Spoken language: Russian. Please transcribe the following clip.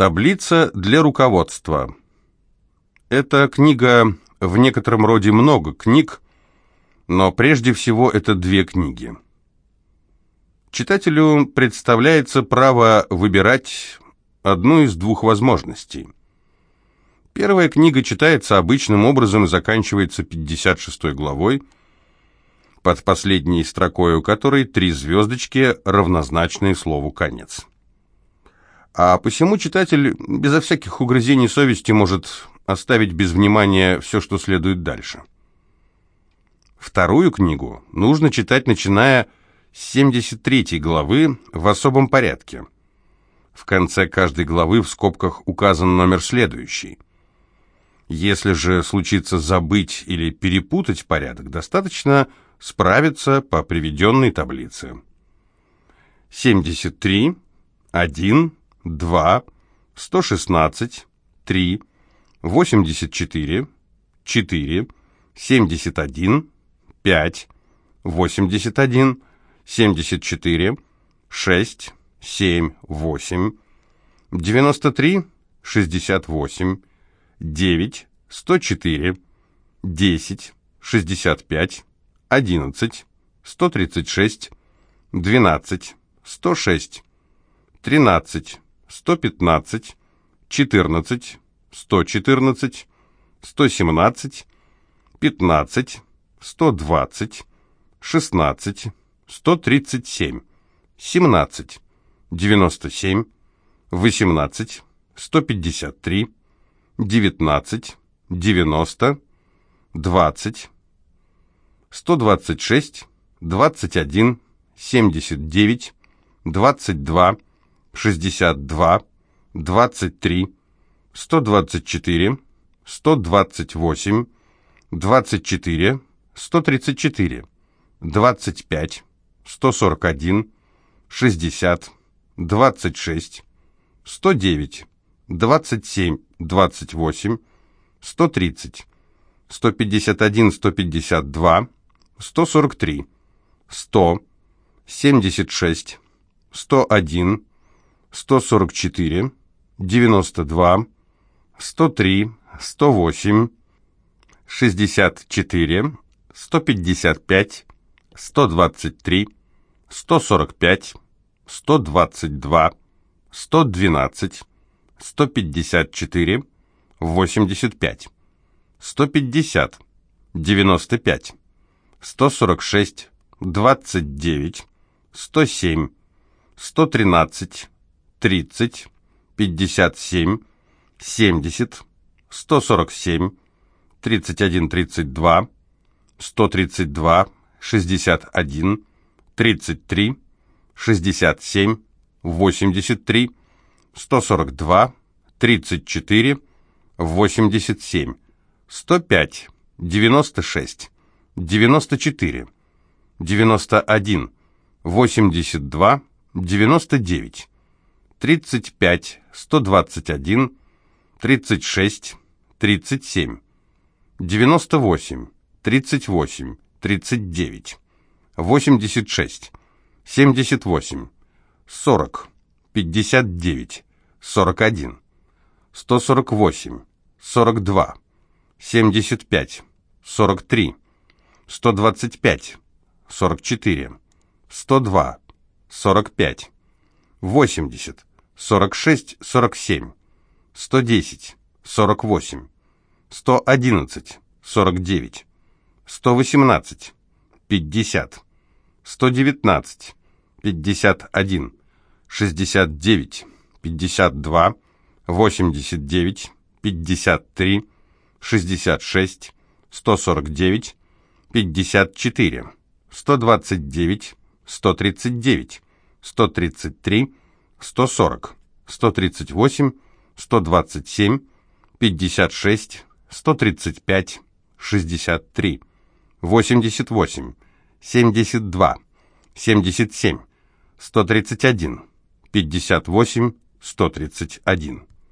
Таблица для руководства. Эта книга в некотором роде много книг, но прежде всего это две книги. Читателю представляется право выбирать одну из двух возможностей. Первая книга читается обычным образом и заканчивается 56 главой, под последней строкой у которой три звездочки, равнозначные слову «конец». А посему читатель безо всяких угрызений совести может оставить без внимания все, что следует дальше. Вторую книгу нужно читать, начиная с 73 главы в особом порядке. В конце каждой главы в скобках указан номер следующий. Если же случится забыть или перепутать порядок, достаточно справиться по приведенной таблице. 73, 1, 2, 116, 3, 84, 4, 71, 5, 81, 74, 6, 7, 8, 93, 68, 9, 104, 10, 65, 11, 136, 12, 106, 13, 115, 14, 114, 117, 15, 120, 16, 137, 17, 97, 18, 153, 19, 90, 20, 126, 21, 79, 22, 62, 23, 124, 128, 24, 134, 25, 141, 60, 26, 109, 27, 28, 130, 151, 152, 143, 100, 76, 101, 144, 92, 103, 108, 64, 155, 123, 145, 122, 112, 154, 85, 150, 95, 146, 29, 107, 113, 30, 57, 70, 147, 31, 32, 132, 61, 33, 67, 83, 142, 34, 87, 105, 96, 94, 91, 82, 99, 35, 121, 36, 37, 98, 38, 39, 86, 78, 40, 59, 41, 148, 42, 75, 43, 125, 44, 102, 45, 80, 46, 47, 110, 48, 111, 49, 118, 50, 119, 51, 69, 52, 89, 53, 66, 149, 54, 129, 139, 133, 140, 138, 127, 56, 135, 63, 88, 72, 77, 131, 58, 131.